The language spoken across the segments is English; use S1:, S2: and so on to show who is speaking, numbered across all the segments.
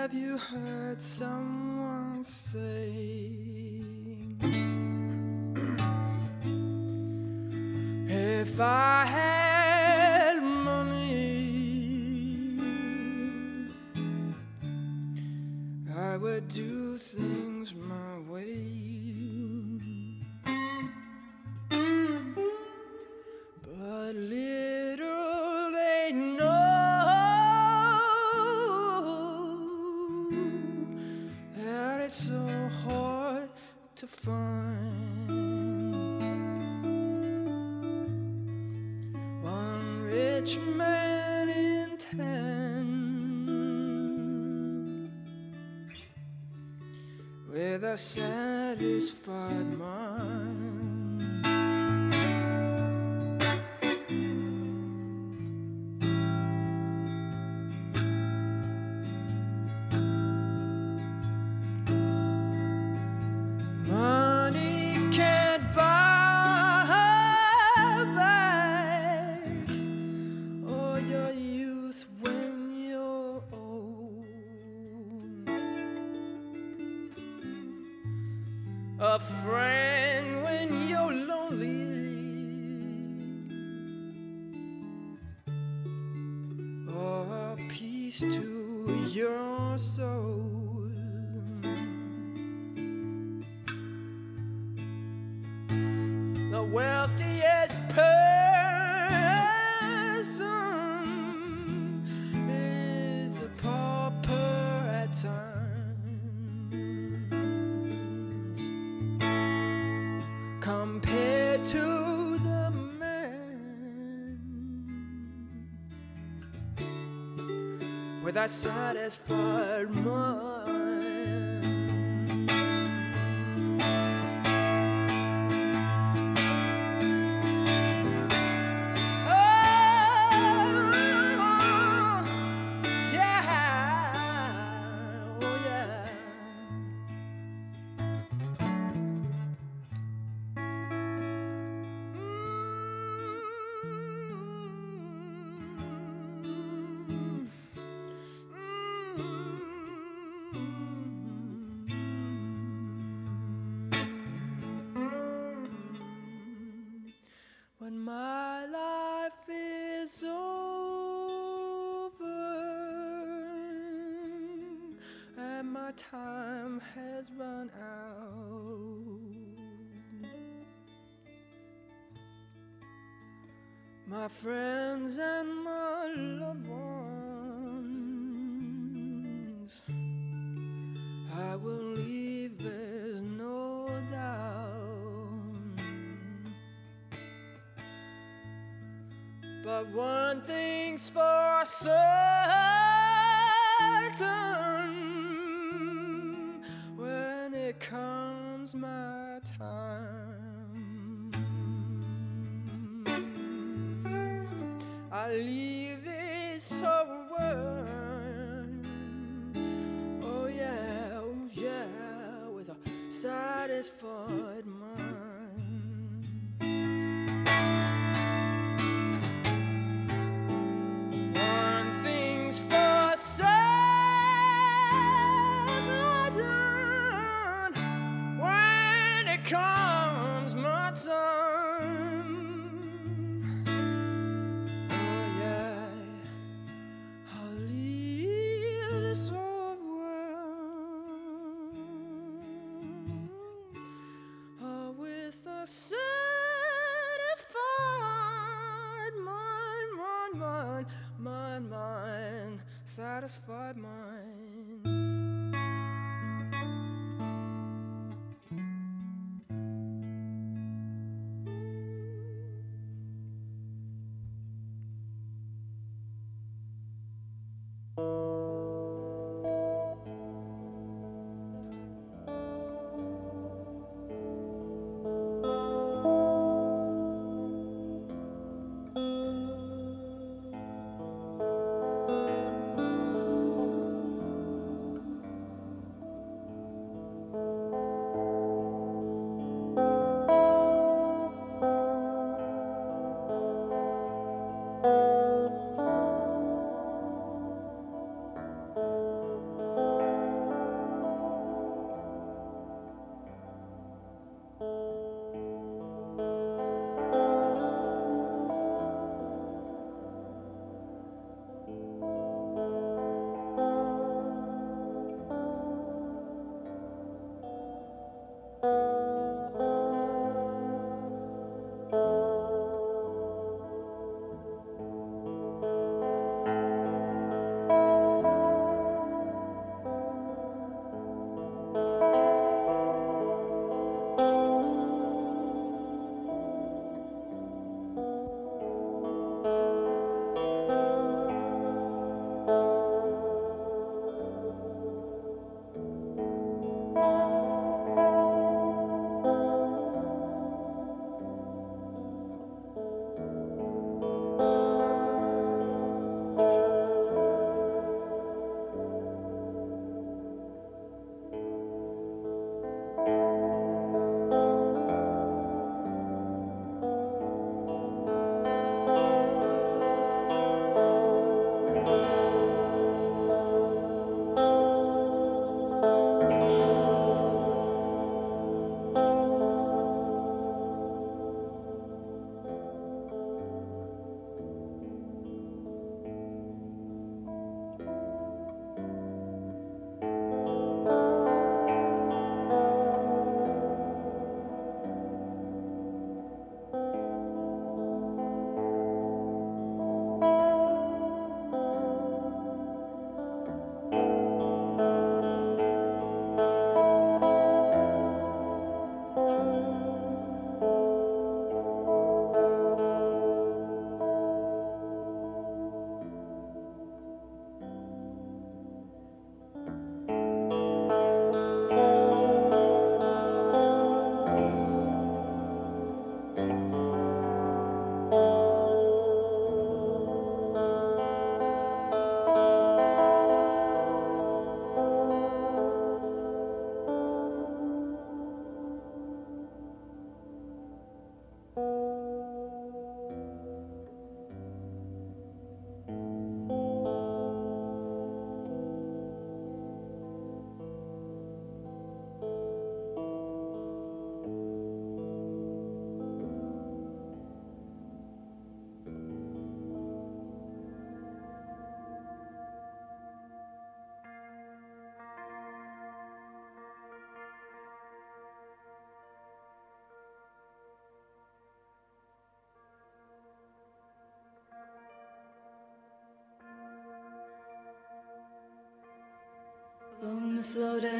S1: Have you heard someone say? if I had money, I would do. to the man with a satisfied more? Satisfied
S2: On the floating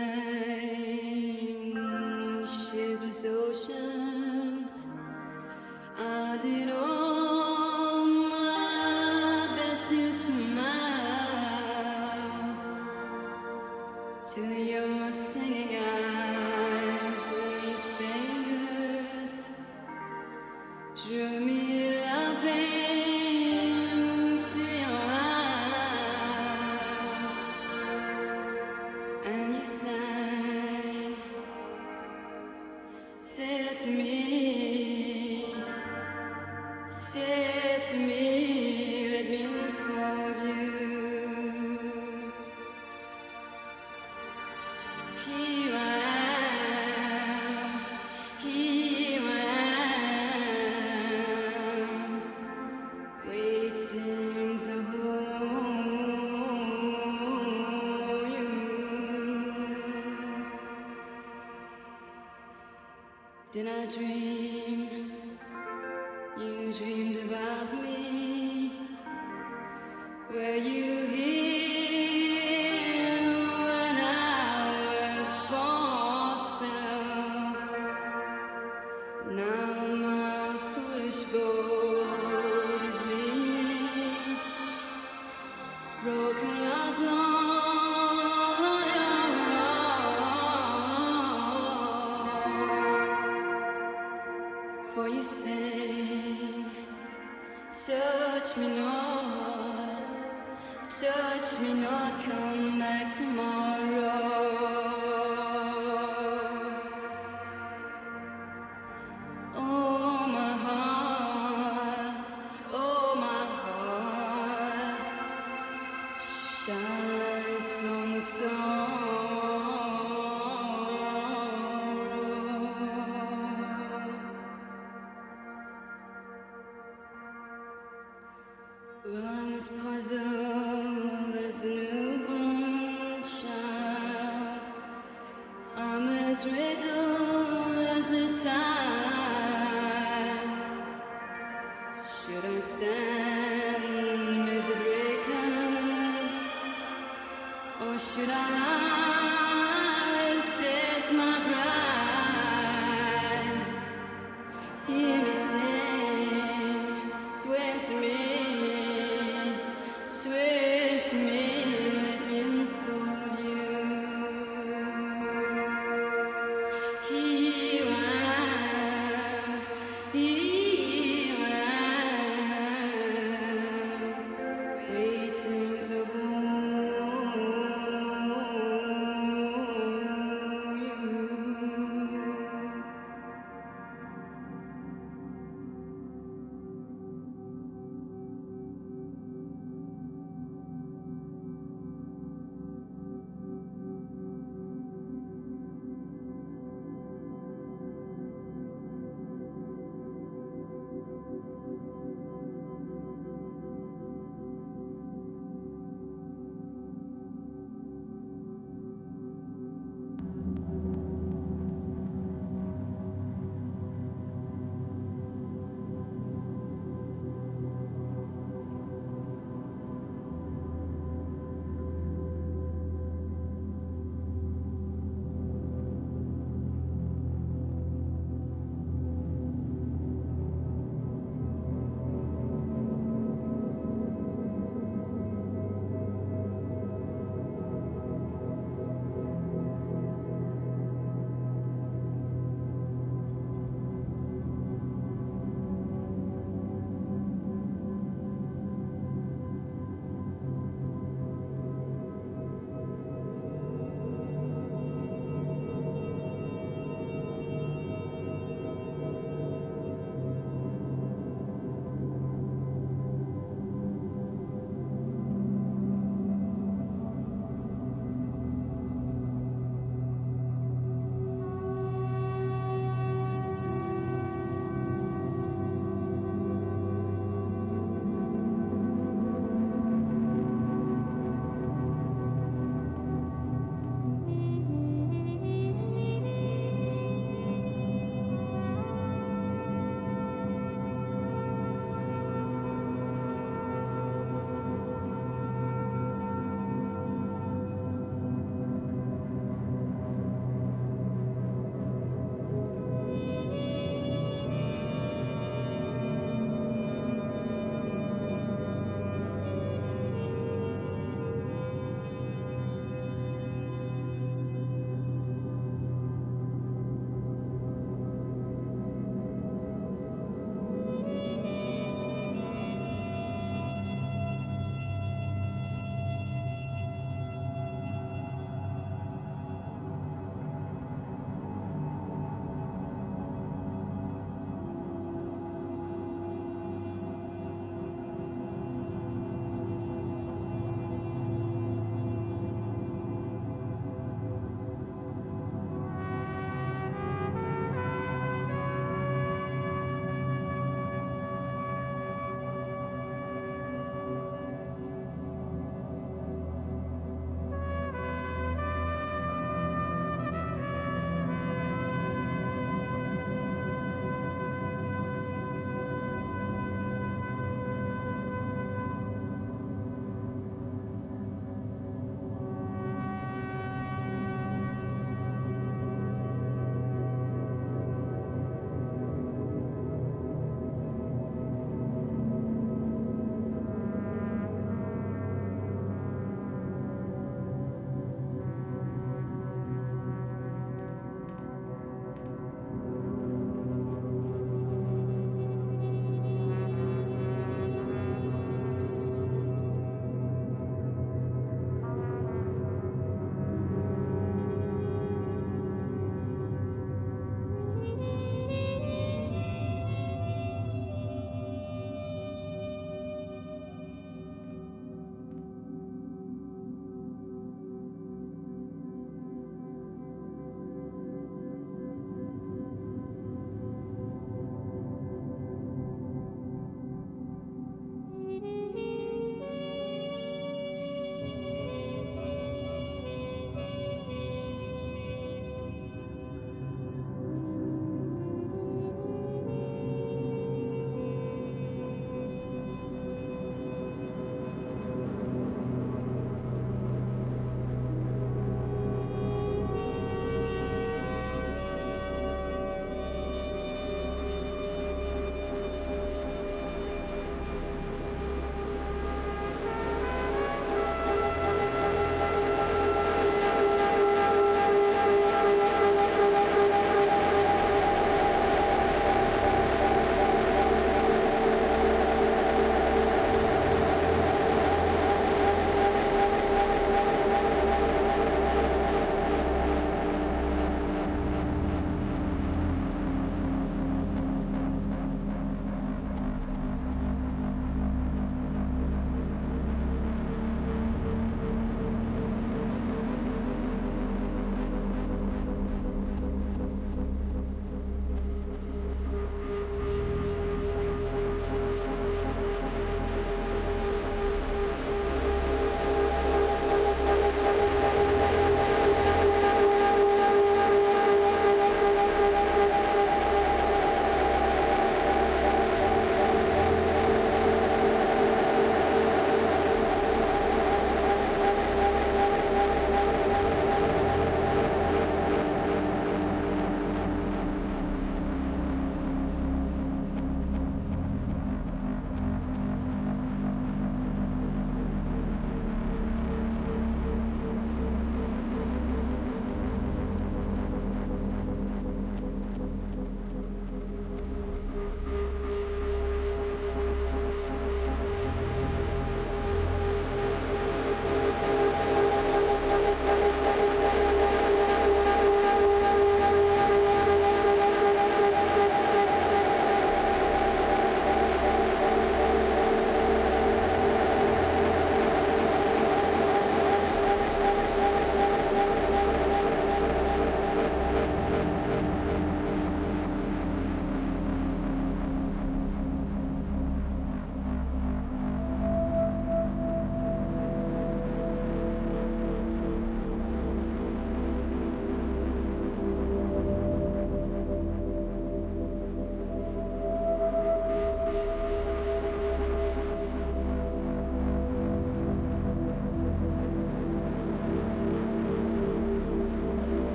S2: you sing,